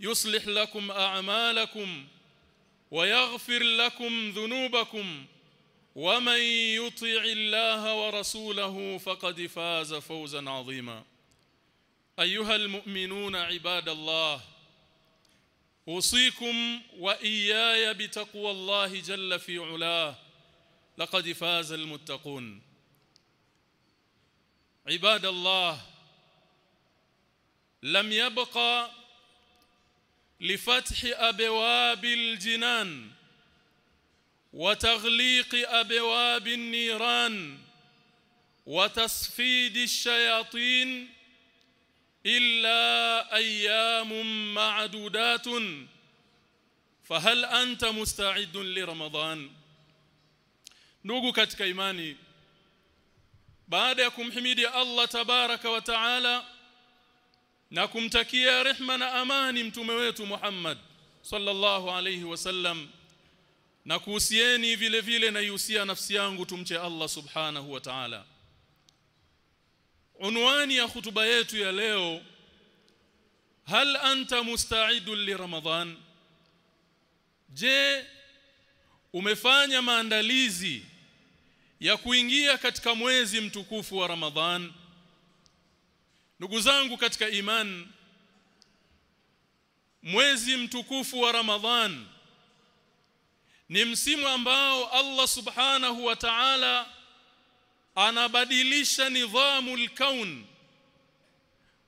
يصلح لكم أعمالكم ويغفر لكم ذنوبكم ومن يطع الله ورسوله فقد فاز فوزا عظيما. أيها المؤمنون عباد الله أوصيكم وإياي بتقوى الله جل في علاه. لقد فاز المتقون. عباد الله لم يبقى لفتح أبواب الجنان وتغليق أبواب النيران وتصفيد الشياطين إلا أيام معدودات. فهل أنت مستعد لرمضان؟ ndugu katika imani baada ya kumhimidi Allah tabaraka wa taala na kumtakia rehma na amani mtume wetu Muhammad sallallahu alayhi wasallam na kuhusieni vile vile na yusia nafsi yangu tumche Allah subhanahu wa ta'ala. Unwani ya hutuba yetu ya leo hal anta musta'idun li ramadhan je umefanya maandalizi ya kuingia katika mwezi mtukufu wa ramadhan ndugu zangu katika iman mwezi mtukufu wa ramadhan ni msimu ambao Allah subhanahu wa ta'ala anabadilisha nidhamu al-kaun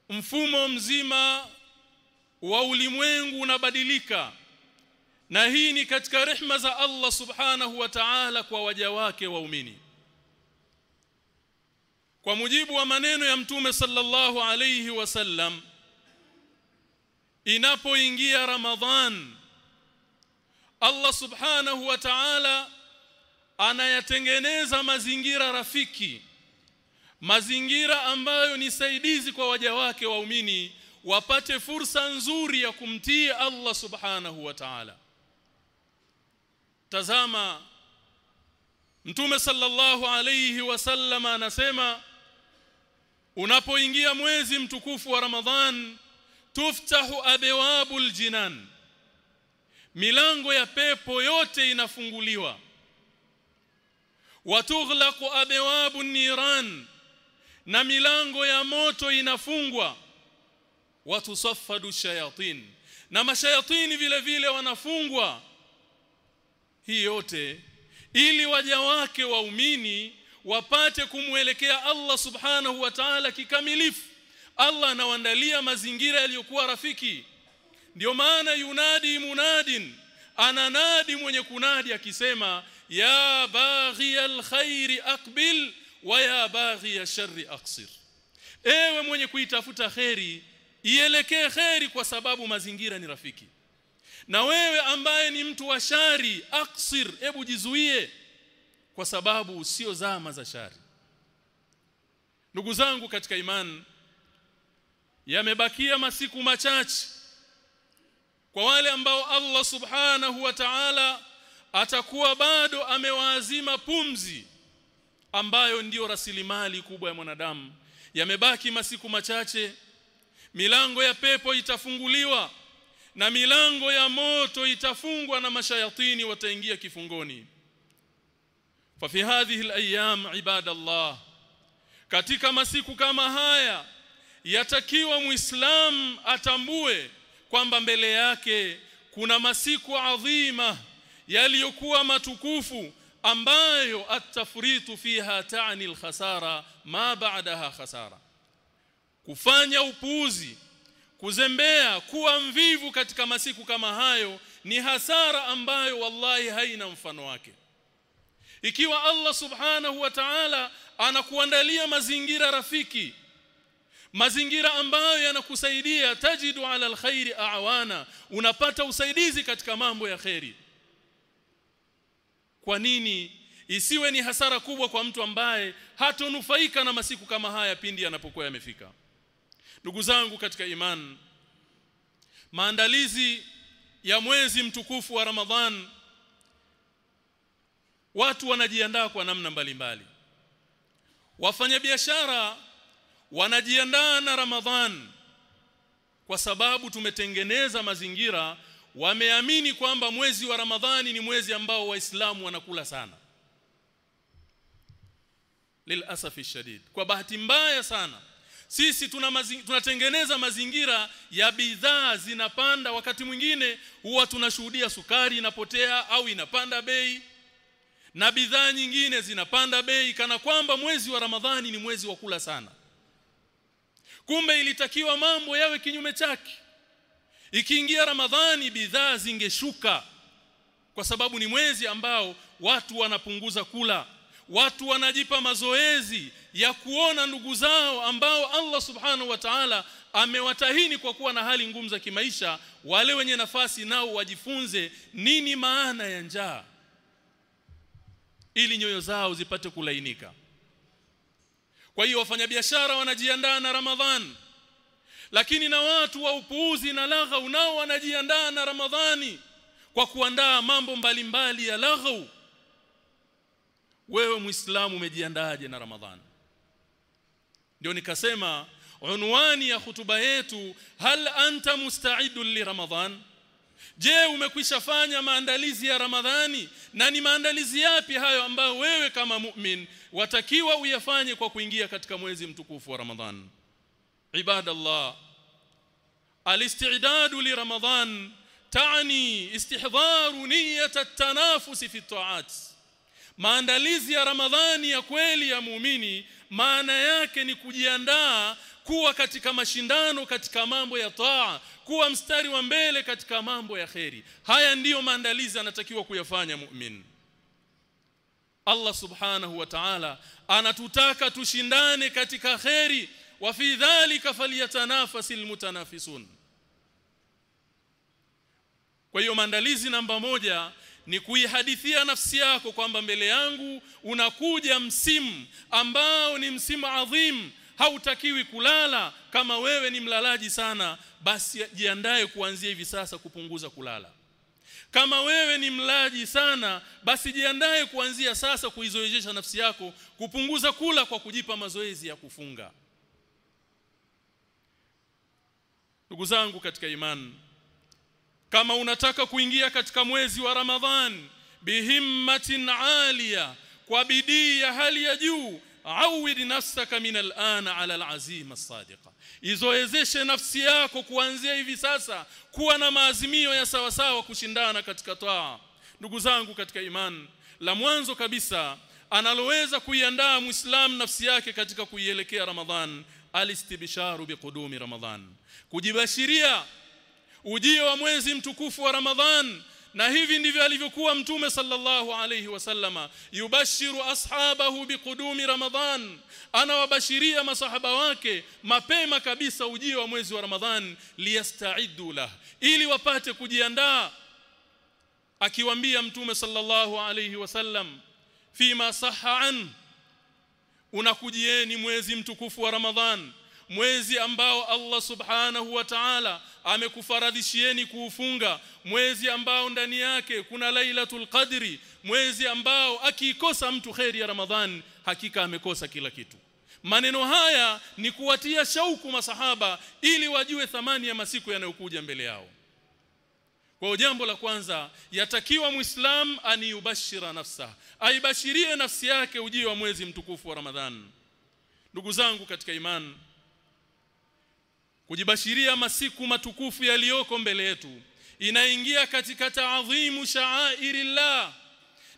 mfumo mzima wa ulimwengu unabadilika. Na hii ni katika rehma za Allah subhanahu wa ta'ala kwa waja wake waumini kwa mujibu wa maneno ya mtume sallallahu alayhi wasallam inapoingia ramadhan Allah subhanahu wa ta'ala anayatengeneza mazingira rafiki mazingira ambayo ni saidizi kwa waja wake waumini wapate fursa nzuri ya kumtii Allah subhanahu wa ta'ala. Tazama Mtume sallallahu alayhi wasallam anasema unapoingia mwezi mtukufu wa Ramadhan tuftahu abwabul jinan. Milango ya pepo yote inafunguliwa. Watughlaqu abwabun niran na milango ya moto inafungwa. Watusaffadu shayatin na mashayatini vile vile wanafungwa. Hii yote ili waja wake waumini wapate kumwelekea Allah subhanahu wa ta'ala kikamilifu. Allah anawaandalia mazingira yaliyokuwa rafiki. Ndio maana yunadi munadin ananadi mwenye kunadi akisema ya baghi alkhairi aqbil wa ya baghi alsharri aqsir. Ewe mwenye kuitafuta kheri ielekee kheri kwa sababu mazingira ni rafiki. Na wewe ambaye ni mtu wa shari aqsir hebu jizuie kwa sababu sio zama za shari. Ndugu zangu katika imani yamebakia masiku machache kwa wale ambao Allah subhanahu wa ta'ala atakuwa bado amewaazima pumzi ambayo ndiyo rasilimali kubwa ya mwanadamu. Yamebaki masiku machache milango ya pepo itafunguliwa na milango ya moto itafungwa na mashayatini wataingia kifungoni fa fi hadhihi alayam ibadallah. Katika masiku kama haya yatakiwa muislam atambue kwamba mbele yake kuna masiku adhima yaliyokuwa matukufu ambayo atafritu fiha ta'ni alkhasara ma ba'daha khasara. Kufanya upuuzi kuzembea kuwa mvivu katika masiku kama hayo ni hasara ambayo wallahi haina mfano wake ikiwa Allah subhanahu wa ta'ala anakuandalia mazingira rafiki mazingira ambayo yanakusaidia tajidu ala alkhairi awana unapata usaidizi katika mambo ya kheri. Kwa nini? Isiwe ni hasara kubwa kwa mtu ambaye hatonufaika na masiku kama haya pindi yanapokuwa yamefika. Ndugu zangu katika iman maandalizi ya mwezi mtukufu wa Ramadhan watu wanajiandaa kwa namna mbalimbali. Wafanyabiashara wanajiandaa na Ramadhan kwa sababu tumetengeneza mazingira wameamini kwamba mwezi wa Ramadhani ni mwezi ambao waislamu wanakula sana. Lilasafi shadid. Kwa bahati mbaya sana sisi tuna mazing, tunatengeneza mazingira ya bidhaa zinapanda wakati mwingine huwa tunashuhudia sukari inapotea au inapanda bei na bidhaa nyingine zinapanda bei kana kwamba mwezi wa Ramadhani ni mwezi wa kula sana. Kumbe ilitakiwa mambo yawe kinyume chake. Ikiingia Ramadhani bidhaa zingeshuka kwa sababu ni mwezi ambao watu wanapunguza kula. Watu wanajipa mazoezi ya kuona ndugu zao ambao Allah subhanahu wa ta'ala amewatahini kwa kuwa na hali ngumu za kimaisha wale wenye nafasi nao wajifunze nini maana ya njaa ili nyoyo zao zipate kulainika. Kwa hiyo wafanyabiashara wanajiandaa na Ramadhan lakini na watu wa upuuzi na laghau nao wanajiandaa na Ramadhani kwa kuandaa mambo mbalimbali mbali ya laghau wewe muislamu umejiandaaje na Ramadhani ndio nikasema unwani ya hutuba yetu hal anta musta'idun li Ramadhan Je, umekwishafanya maandalizi ya Ramadhani na ni maandalizi yapi hayo ambayo wewe kama mu'min watakiwa uyafanye kwa kuingia katika mwezi mtukufu wa Ramadhan? Ibadallah. Alistidadu li Ramadhan ta'ni istihdharu niyyat at-tanafus fi at Maandalizi ya Ramadhani ya kweli ya muumini maana yake ni kujiandaa kuwa katika mashindano katika mambo ya taa kuwa mstari wa mbele katika mambo ya kheri. Haya ndiyo maandalizi anatakiwa kuyafanya mu'min. Allah subhanahu wa ta'ala anatutaka tushindane katika kheri. Wa fi dhalika falyatanafasil mutanafisun. Kwa hiyo maandalizi namba moja ni kuihadithia nafsi yako kwamba mbele yangu unakuja msimu ambao ni msimu adhim hautakiwi kulala. Kama wewe ni mlalaji sana basi jiandae kuanzia hivi sasa kupunguza kulala. Kama wewe ni mlaji sana basi jiandae kuanzia sasa kuizoezesha nafsi yako kupunguza kula kwa kujipa mazoezi ya kufunga. Ndugu zangu katika imani kama unataka kuingia katika mwezi wa Ramadhan bihimmatin alia kwa bidii ya hali ya juu awid nafsaka min al'an ala al'azima as-sadiqa. Izoezeshe nafsi yako kuanzia hivi sasa kuwa na maazimio ya sawasawa sawa kushindana katika taa ndugu zangu katika iman la mwanzo kabisa analoweza kuiandaa muislam nafsi yake katika kuielekea Ramadhan alistibisharu biqudumi Ramadhan. Kujibashiria ujio wa mwezi mtukufu wa Ramadhan na hivi ndivyo alivyokuwa mtume sallallahu alayhi wasallama yubashiru ashabahu biqudumi ramadhan. Anawabashiria masahaba wake mapema kabisa ujio wa mwezi wa ramadhan liyastaidu lah. Ili wapate kujiandaa akiwaambia mtume sallallahu alayhi wasallam fima sahha an unakujieni mwezi mtukufu wa ramadhan mwezi ambao Allah subhanahu wa ta'ala amekufaradhishieni kuufunga mwezi ambao ndani yake kuna lailatul qadri mwezi ambao akiikosa mtu kheri ya ramadhan hakika amekosa kila kitu. Maneno haya ni kuwatia shauku masahaba ili wajue thamani ya masiku yanayokuja mbele yao. Kwa jambo la kwanza yatakiwa muislam aniyubashira nafsa aibashirie nafsi yake ujio wa mwezi mtukufu wa ramadhan. Ndugu zangu katika imani kujibashiria masiku matukufu yaliyoko mbele yetu. Inaingia katika taadhimu sha'airillah.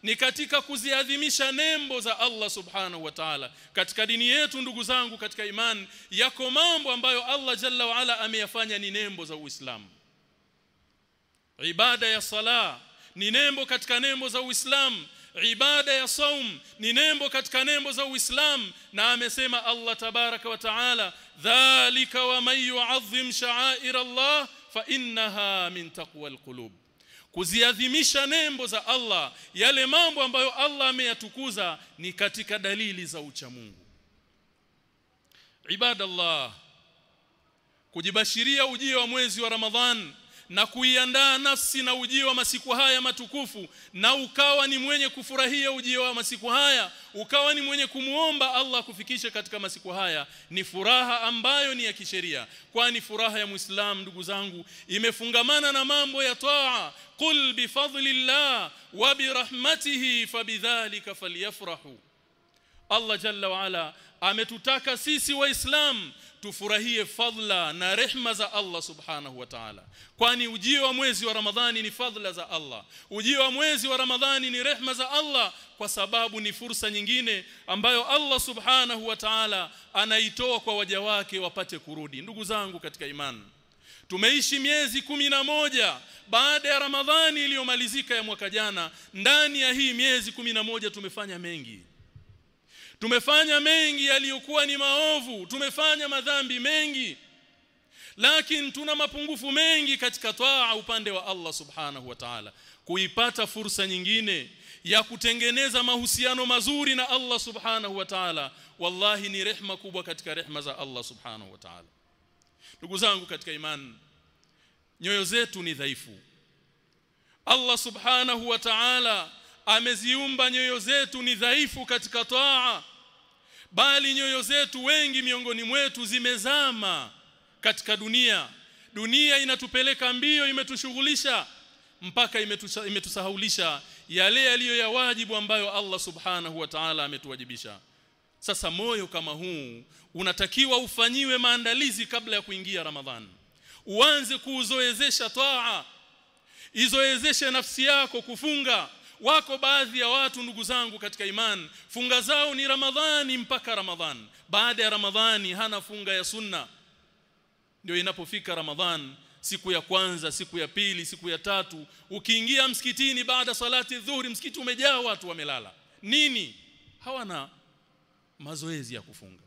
Ni katika kuziadhimisha nembo za Allah subhanahu wa ta'ala. Katika dini yetu ndugu zangu katika iman yako mambo ambayo Allah jalla waala ameyafanya ni nembo za Uislamu ibada ya sala ni nembo katika nembo za Uislamu ibada ya saum ni nembo katika nembo za Uislamu na amesema Allah tabaraka wa taala dhalika wa man yu'azzim sha'air Allah fa innaha min taqwa alqulub. Kuziadhimisha nembo za Allah yale mambo ambayo Allah ameyatukuza ni katika dalili za ucha Mungu. Ibadallah kujibashiria ujio wa mwezi wa Ramadhan na kuiandaa nafsi na ujio wa masiku haya matukufu na ukawa ni mwenye kufurahia ujio wa masiku haya ukawa ni mwenye kumuomba Allah kufikisha katika masiku haya ni furaha ambayo ni ya kisheria. Kwani furaha ya Muislam ndugu zangu imefungamana na mambo ya toa qul bifadlillah wa birahmatihi fabidhalika falyafrahu Allah jalla waala ametutaka sisi waislam tufurahie fadla na rehma za Allah subhanahu wa ta'ala. Kwani ujio wa mwezi wa Ramadhani ni fadla za Allah. Ujio wa mwezi wa Ramadhani ni rehma za Allah kwa sababu ni fursa nyingine ambayo Allah subhanahu wa ta'ala anaitoa kwa waja wake wapate kurudi. Ndugu zangu katika imani Tumeishi miezi kumi na moja baada ya Ramadhani iliyomalizika ya mwaka jana. Ndani ya hii miezi kumi na moja tumefanya mengi tumefanya mengi yaliyokuwa ni maovu tumefanya madhambi mengi lakini tuna mapungufu mengi katika taa upande wa Allah subhanahu wa ta'ala. Kuipata fursa nyingine ya kutengeneza mahusiano mazuri na Allah subhanahu wa ta'ala wallahi ni rehma kubwa katika rehma za Allah subhanahu wa ta'ala. Ndugu zangu katika imani nyoyo zetu ni dhaifu. Allah subhanahu wa ta'ala ameziumba nyoyo zetu ni dhaifu katika taa bali nyoyo zetu wengi miongoni mwetu zimezama katika dunia. Dunia inatupeleka mbio imetushughulisha mpaka imetusa, imetusahaulisha yale yaliyo ya wajibu ambayo Allah subhanahu wa ta'ala ametuwajibisha. Sasa moyo kama huu unatakiwa ufanyiwe maandalizi kabla ya kuingia Ramadhan. Uanze kuuzoezesha taa izoezeshe nafsi yako kufunga wako baadhi ya watu ndugu zangu katika imani funga zao ni ramadhani mpaka ramadhani baada ya ramadhani hana funga ya sunna. Ndio inapofika ramadhani siku ya kwanza siku ya pili siku ya tatu ukiingia msikitini baada salati dhuhuri msikiti umejaa watu wamelala. Nini? Hawana mazoezi ya kufunga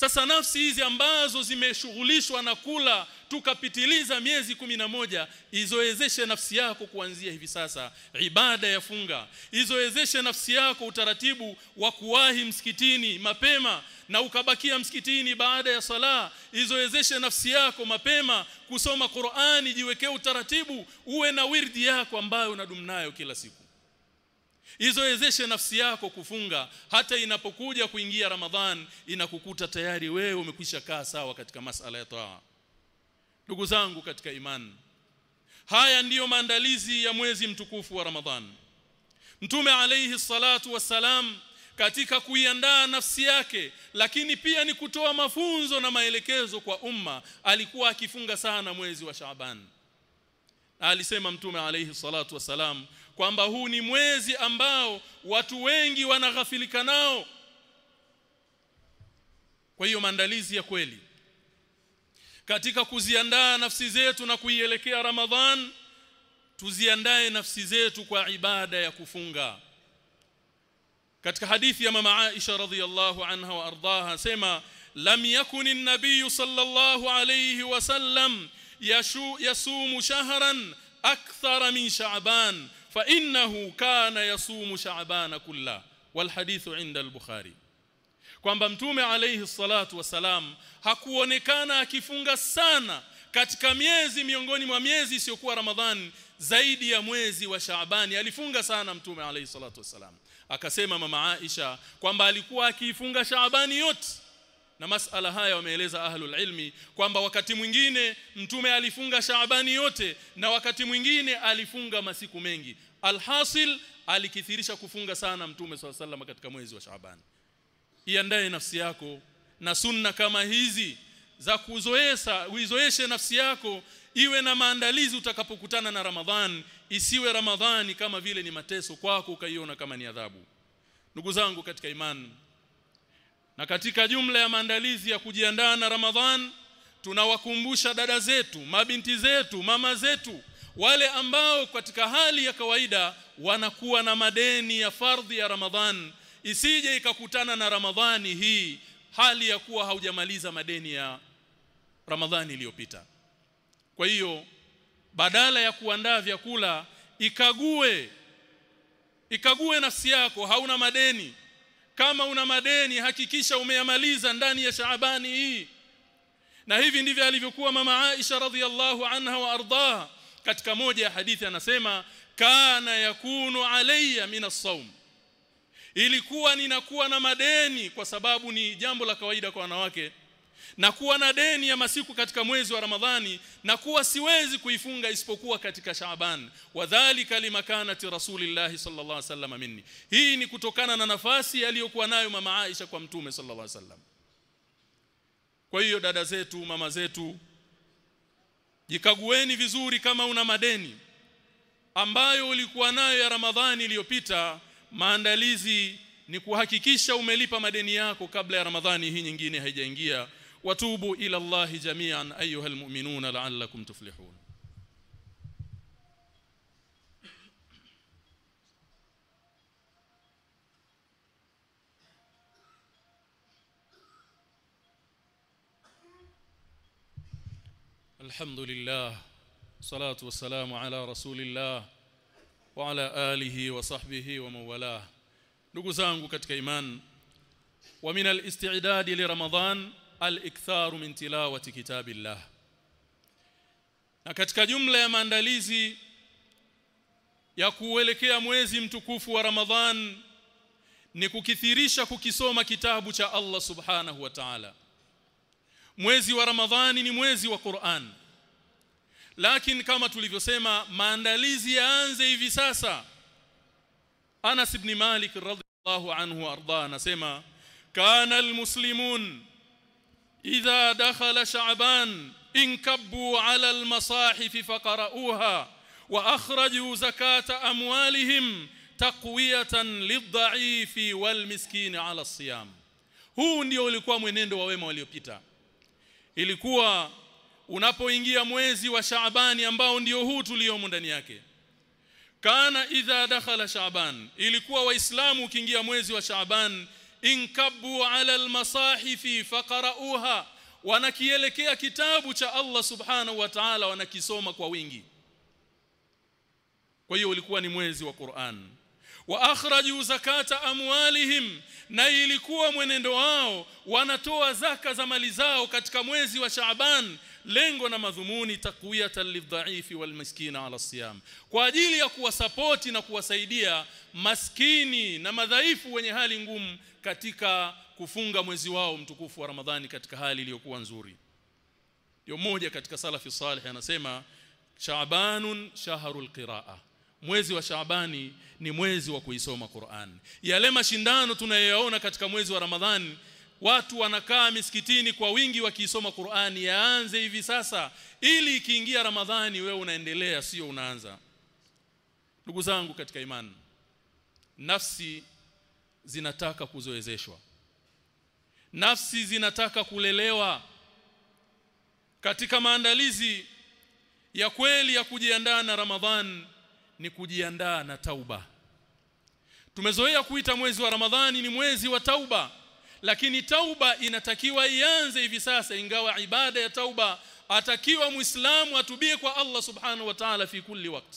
sasa nafsi hizi ambazo zimeshughulishwa na kula tukapitiliza miezi kumi moja izoezeshe nafsi yako kuanzia hivi sasa. Ibada ya funga. Izoezeshe nafsi yako utaratibu wa kuwahi msikitini mapema na ukabakia msikitini baada ya sala izoezeshe nafsi yako mapema kusoma Qur'ani jiwekee utaratibu uwe na wirdi yako ambayo unadumu nayo kila siku izoezeshe nafsi yako kufunga. Hata inapokuja kuingia Ramadhan inakukuta tayari wewe umekwisha kaa sawa katika masala ya toa ndugu zangu katika imani haya ndiyo maandalizi ya mwezi mtukufu wa Ramadhan. Mtume alayhi salatu wassalam katika kuiandaa nafsi yake lakini pia ni kutoa mafunzo na maelekezo kwa umma alikuwa akifunga sana mwezi wa Shaaban alisema mtume alayhi salatu wasalam kwamba huu ni mwezi ambao watu wengi wanaghafilika nao. Kwa hiyo maandalizi ya kweli katika kuziandaa nafsi zetu na kuielekea Ramadhan tuziandae nafsi zetu kwa ibada ya kufunga. Katika hadithi ya mama Aisha radhiyallahu anha wa ardaha sema lam yakun an-nabiy sallallahu alayhi wasallam yasumu shahran akthara min sha'ban fa innahu kana yasumu sha'ban kulla. Wal hadithu 'inda al-bukhari. Kwamba mtume alayhi salatu wasalam hakuonekana akifunga sana katika miezi miongoni mwa miezi isiyokuwa Ramadhani zaidi ya mwezi wa Shaabani alifunga sana mtume alayhi salatu wasalam akasema mama Aisha kwamba alikuwa akiifunga Shaabani yote na masala haya wameeleza ahlul ilmi kwamba wakati mwingine mtume alifunga Shaabani yote na wakati mwingine alifunga masiku mengi. Alhasil alikithirisha kufunga sana mtume swalla katika mwezi wa Shaabani. Iandae nafsi yako na sunna kama hizi za kuzoesha uizoeshe nafsi yako iwe na maandalizi utakapokutana na Ramadhan isiwe Ramadhani kama vile ni mateso kwako ukaiona kama ni adhabu. Ndugu zangu katika imani na katika jumla ya maandalizi ya kujiandaa na Ramadhan tunawakumbusha dada zetu mabinti zetu mama zetu wale ambao katika hali ya kawaida wanakuwa na madeni ya fardhi ya Ramadhan isije ikakutana na Ramadhani hii hali ya kuwa haujamaliza madeni ya Ramadhani iliyopita. Kwa hiyo badala ya kuandaa vyakula ikague ikague nafsi yako hauna madeni kama una madeni hakikisha umeyamaliza ndani ya Shaabani hii. Na hivi ndivyo alivyokuwa mama Aisha radhiallahu anha wa ardaha. Katika moja ya hadithi anasema kana yakunu alayya min as-sawm. Ilikuwa ninakuwa na madeni kwa sababu ni jambo la kawaida kwa wanawake na kuwa na deni ya masiku katika mwezi wa Ramadhani na kuwa siwezi kuifunga isipokuwa katika Shaaban. Wadhālika limakanati rasulillahi sallallahu alaihi wasallam minni. Hii ni kutokana na nafasi aliyokuwa nayo mama Aisha kwa mtume sallallahu alaihi wasallam. Kwa hiyo dada zetu mama zetu jikagueni vizuri kama una madeni ambayo ulikuwa nayo ya Ramadhani iliyopita. Maandalizi ni kuhakikisha umelipa madeni yako kabla ya Ramadhani hii nyingine haijaingia وتوبوا إلى الله جميعا أيها المؤمنون لعلكم تفلحون. الحمد لله والصلاه والسلام على رسول الله وعلى آله وصحبه ومن والاه دوغو زانغو كاتيكا إيمان. ومن الاستعداد لرمضان al-iktharu min tilawati kitabillah. Na katika jumla ya maandalizi ya kuelekea mwezi mtukufu wa ramadhan ni kukithirisha kukisoma kitabu cha Allah subhanahu wa ta'ala. Mwezi wa ramadhani ni mwezi wa Qur'an. Lakini kama tulivyosema maandalizi yaanze hivi sasa. Anas ibn Malik radhiallahu anhu arda anasema kana almuslimun idha dakhala sha'ban inkabbu ala المصاحف faqra'uha wa akhraju zakata amwalihim taqwiyatan lidha'ifi walmiskin ala huu ndio ulikuwa mwenendo wa wema waliopita. Ilikuwa unapoingia mwezi wa Shaabani ambao ndio huu tuliomo ndani yake. Kana idha dakhala Shaaban ilikuwa waislamu ukiingia mwezi wa Shaaban inkabu ala almasahifi faqra'uha wanakielekea kitabu cha Allah subhanahu wa ta'ala wanakisoma kwa wingi. Kwa hiyo ulikuwa ni mwezi wa Qur'an. Wa akhraju zakata amwalihim na ilikuwa mwenendo wao wanatoa zaka za mali zao katika mwezi wa Shaaban lengo na madhumuni takwiyatan lidhaifi walmiskina ala siyam kwa ajili ya kuwasapoti na kuwasaidia maskini na madhaifu wenye hali ngumu katika kufunga mwezi wao mtukufu wa Ramadhani katika hali iliyokuwa nzuri. Ndio mmoja katika salafi salih anasema Shaabanun shahrul qiraa. Mwezi wa Shaabani ni mwezi wa kuisoma Qur'an. Yale mashindano tunayoyaona katika mwezi wa Ramadhani watu wanakaa misikitini kwa wingi wakiisoma Qur'ani yaanze hivi sasa. Ili ikiingia Ramadhani wewe unaendelea sio unaanza. Ndugu zangu katika imani nafsi zinataka kuzoezeshwa. Nafsi zinataka kulelewa. Katika maandalizi ya kweli ya kujiandaa na Ramadhan ni kujiandaa na tauba. Tumezoea kuita mwezi wa Ramadhani ni mwezi wa tauba lakini tauba inatakiwa ianze hivi sasa ingawa ibada ya tauba atakiwa muislamu atubie kwa Allah subhanahu wa ta'ala fi kulli waqt.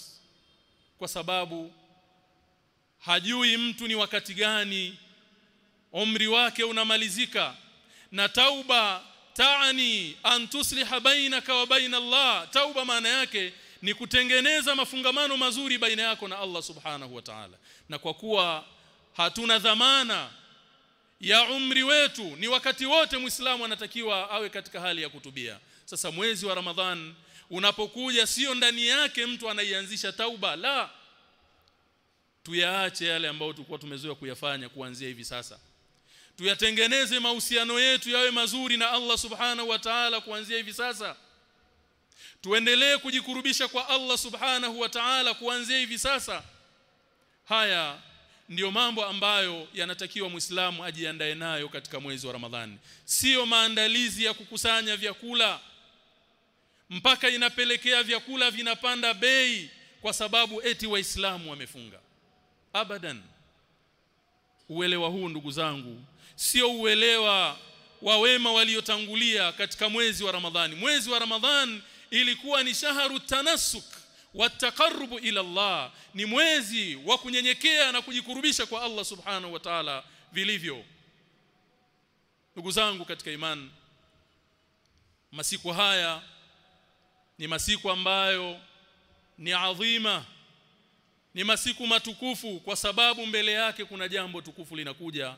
Kwa sababu hajui mtu ni wakati gani umri wake unamalizika na tauba taani an tusliha bainaka wa baina Allah tauba maana yake ni kutengeneza mafungamano mazuri baina yako na Allah subhanahu wa ta'ala. Na kwa kuwa hatuna dhamana ya umri wetu ni wakati wote muislamu anatakiwa awe katika hali ya kutubia. Sasa mwezi wa ramadhan unapokuja sio ndani yake mtu anaianzisha tauba la tuyaache yale ambayo tulikuwa tumezoea kuyafanya kuanzia hivi sasa. Tuyatengeneze mahusiano yetu yawe mazuri na Allah subhanahu wa ta'ala kuanzia hivi sasa. Tuendelee kujikurubisha kwa Allah subhanahu wa ta'ala kuanzia hivi sasa. Haya ndiyo mambo ambayo yanatakiwa Muislamu ajiandae nayo katika mwezi wa Ramadhani. Sio maandalizi ya kukusanya vyakula. Mpaka inapelekea vyakula vinapanda bei kwa sababu eti waislamu wamefunga abadan uelewa huu ndugu zangu sio uelewa wa wema waliotangulia katika mwezi wa Ramadhani. Mwezi wa Ramadhani ilikuwa ni shaharu tanassuk wataqarrubu ila Allah. Ni mwezi wa kunyenyekea na kujikurubisha kwa Allah subhanahu wa ta'ala vilivyo. Ndugu zangu katika imani masiku haya ni masiku ambayo ni adhima ni masiku matukufu kwa sababu mbele yake kuna jambo tukufu linakuja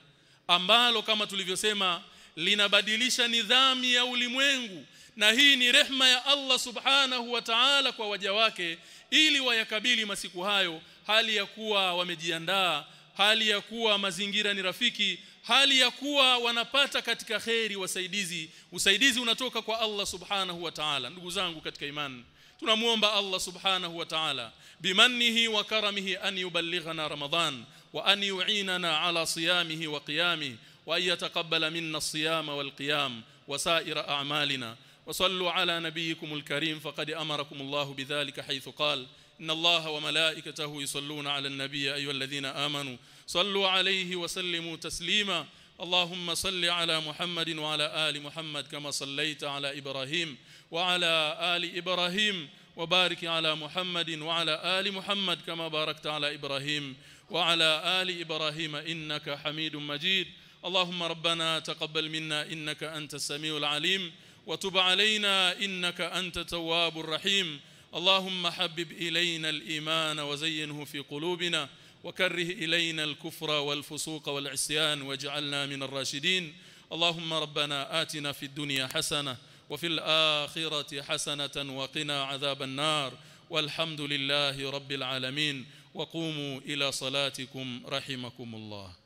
ambalo kama tulivyosema linabadilisha nidhamu ya ulimwengu. Na hii ni rehma ya Allah subhanahu wa ta'ala kwa waja wake ili wayakabili masiku hayo hali ya kuwa wamejiandaa hali ya kuwa mazingira ni rafiki hali ya kuwa wanapata katika kheri wasaidizi. Usaidizi unatoka kwa Allah subhanahu wa ta'ala. Ndugu zangu katika imani tunamuomba Allah subhanahu wa ta'ala bimannihi wa karamihi an yuballighana ramadan wa an yu'inana ala siyamihi wa qiyamihi wa yataqabbala minna as-siyama wal qiyam wa sa'ira a'malina وصلوا على نبيكم الكريم فقد امركم الله بذلك حيث قال ان الله وملائكته يصلون على النبي ايها الذين امنوا صلوا عليه وسلموا تسليما اللهم صل على محمد وعلى آل محمد كما صليت على إبراهيم وعلى آل إبراهيم وبارك على محمد وعلى آل محمد كما باركت على إبراهيم وعلى آل إبراهيم إنك حميد مجيد. اللهم ربنا تقبل منا إنك أنت السميع العليم وتب علينا إنك أنت التواب الرحيم. اللهم حبب إلينا الإيمان وزينه في قلوبنا وكره إلينا الكفر والفسوق والعصيان واجعلنا من الراشدين. اللهم ربنا آتنا في الدنيا حسنة وفي الآخرة حسنة وقنا عذاب النار. والحمد لله رب العالمين. وقوموا إلى صلاتكم رحمكم الله.